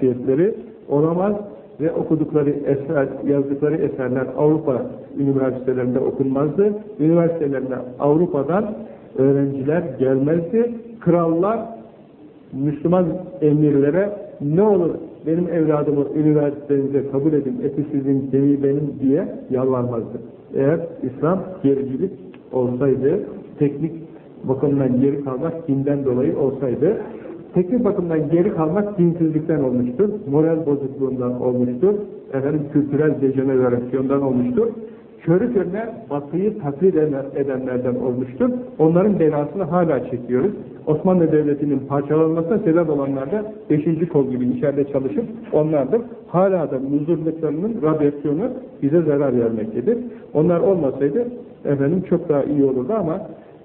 şahsiyetleri olamaz ve okudukları eser, yazdıkları eserler Avrupa üniversitelerinde okunmazdı. Üniversitelerine Avrupa'dan öğrenciler gelmezdi. Krallar Müslüman emirlere ne olur benim evladımı üniversitenize kabul edin, eti sizin, gemiyi benim diye yalvarmazdı. Eğer İslam gericilik olsaydı, teknik bakımdan geri kalmak dinden dolayı olsaydı, teknik bakımdan geri kalmak dinsizlikten olmuştur, moral bozukluğundan olmuştur, efendim kültürel dejenerasyondan olmuştur, körü körüne batıyı taklit edenlerden olmuştur. Onların belasını hala çekiyoruz. Osmanlı Devleti'nin parçalanmasına sebep olanlar da 5. kol gibi içeride çalışıp onlardır. Hala da muzurluklarının radyasyonu bize zarar vermektedir. Onlar olmasaydı efendim çok daha iyi olurdu ama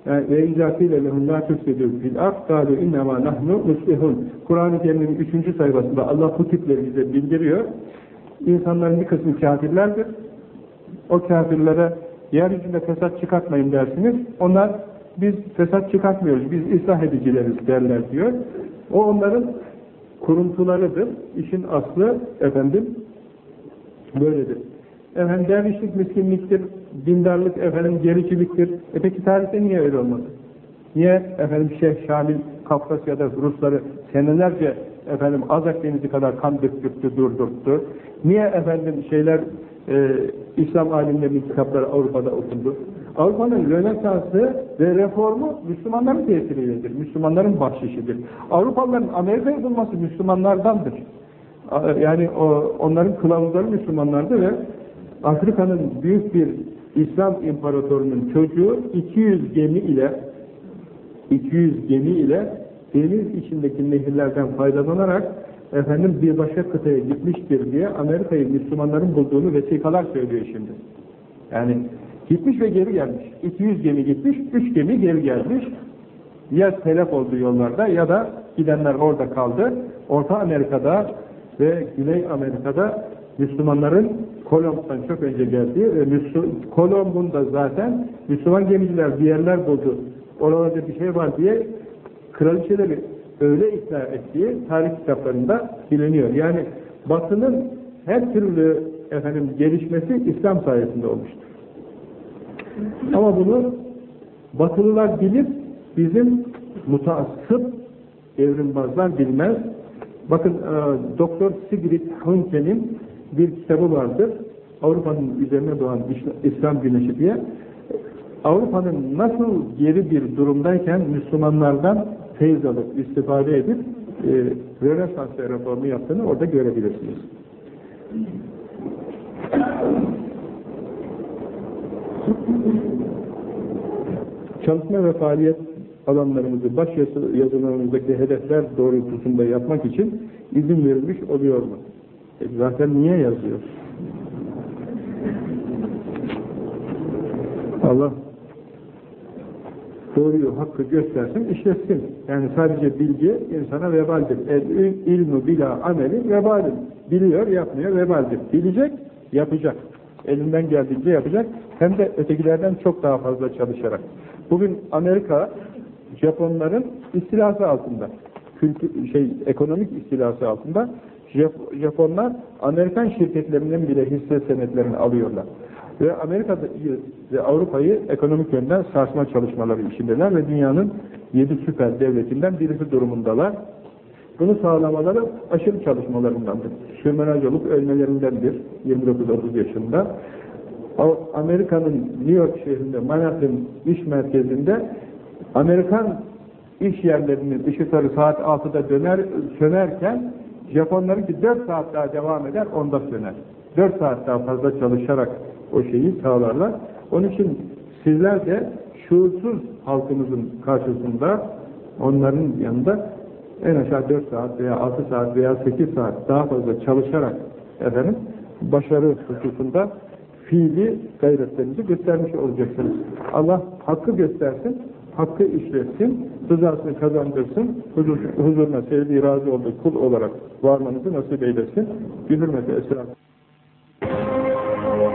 ve izâfîle lehum lâ tüfsedû fil ard kâlu innemâ nahnu muslihun. Kur'an-ı Kerim'in 3. sayfasında Allah bu tipleri bize bildiriyor. İnsanların bir kısmı kafirlerdir. O kafirlere yeryüzünde fesat çıkartmayın dersiniz. Onlar biz fesat çıkartmıyoruz, biz ıslah edicileriz derler diyor. O onların kuruntularıdır. İşin aslı efendim böyledir. Efendim dervişlik miskinliktir, dindarlık efendim gericiliktir. E peki tarihte niye öyle olmadı? Niye efendim Şeyh Şamil Kafkasya'da Rusları senelerce efendim Azak Denizi kadar kan döktürttü, durdurttu? Niye efendim şeyler e, İslam alimlerinin kitapları Avrupa'da okundu? Avrupa'nın Rönesansı ve reformu Müslümanların tesiriyledir. Müslümanların bahşişidir. Avrupalıların Amerika'yı bulması Müslümanlardandır. Yani o, onların kılavuzları Müslümanlardı ve Afrika'nın büyük bir İslam imparatorunun çocuğu 200 gemi ile 200 gemi ile deniz içindeki nehirlerden faydalanarak efendim bir başka kıtaya gitmiştir diye Amerika'yı Müslümanların bulduğunu vesikalar söylüyor şimdi. Yani gitmiş ve geri gelmiş. 200 gemi gitmiş, 3 gemi geri gelmiş. Ya telef oldu yollarda ya da gidenler orada kaldı. Orta Amerika'da ve Güney Amerika'da Müslümanların Kolomb'dan çok önce geldiği ve Kolomb'un da zaten Müslüman gemiciler bir yerler buldu. Oralarda bir şey var diye kraliçeleri öyle ikna ettiği tarih kitaplarında biliniyor. Yani Batı'nın her türlü efendim gelişmesi İslam sayesinde olmuştur. Ama bunu Batılılar bilip bizim mutaassıp evrimbazlar bilmez. Bakın e, Doktor Sigrid Hunke'nin bir kitabı vardır. Avrupa'nın üzerine doğan İslam güneşi diye. Avrupa'nın nasıl geri bir durumdayken Müslümanlardan feyiz alıp, istifade edip e, Rönesans reformu yaptığını orada görebilirsiniz. Çalışma ve faaliyet alanlarımızı, baş yazılarımızdaki hedefler doğrultusunda yapmak için izin verilmiş oluyor mu? E zaten niye yazıyor? Allah doğruyu, hakkı göstersin, işletsin. Yani sadece bilgi insana vebaldir. El ilmu bila ameli vebaldir. Biliyor, yapmıyor, vebaldir. Bilecek, yapacak. Elinden geldiğince yapacak. Hem de ötekilerden çok daha fazla çalışarak. Bugün Amerika, Japonların istilası altında. Kültür, şey, ekonomik istilası altında. Japonlar Amerikan şirketlerinden bile hisse senetlerini alıyorlar. Ve Amerika ve Avrupa'yı ekonomik yönden sarsma çalışmaları içindeler ve dünyanın yedi süper devletinden birisi durumundalar. Bunu sağlamaları aşırı çalışmalarındandır. Şömenaj olup ölmelerindendir 29-30 yaşında. Amerika'nın New York şehrinde, Manhattan iş merkezinde Amerikan iş yerlerinin ışıkları saat 6'da döner, sönerken Japonların ki 4 saat daha devam eder, onda söner. 4 saat daha fazla çalışarak o şeyi sağlarlar. Onun için sizler de şuursuz halkımızın karşısında onların yanında en aşağı 4 saat veya 6 saat veya 8 saat daha fazla çalışarak efendim başarı hususunda fiili gayretlerinizi göstermiş olacaksınız. Allah hakkı göstersin, hakkı işletsin, rızasını kazandırsın, huzur, huzuruna sevdiği razı olduğu kul olarak varmanızı nasip eylesin. Bir hürmeti esra.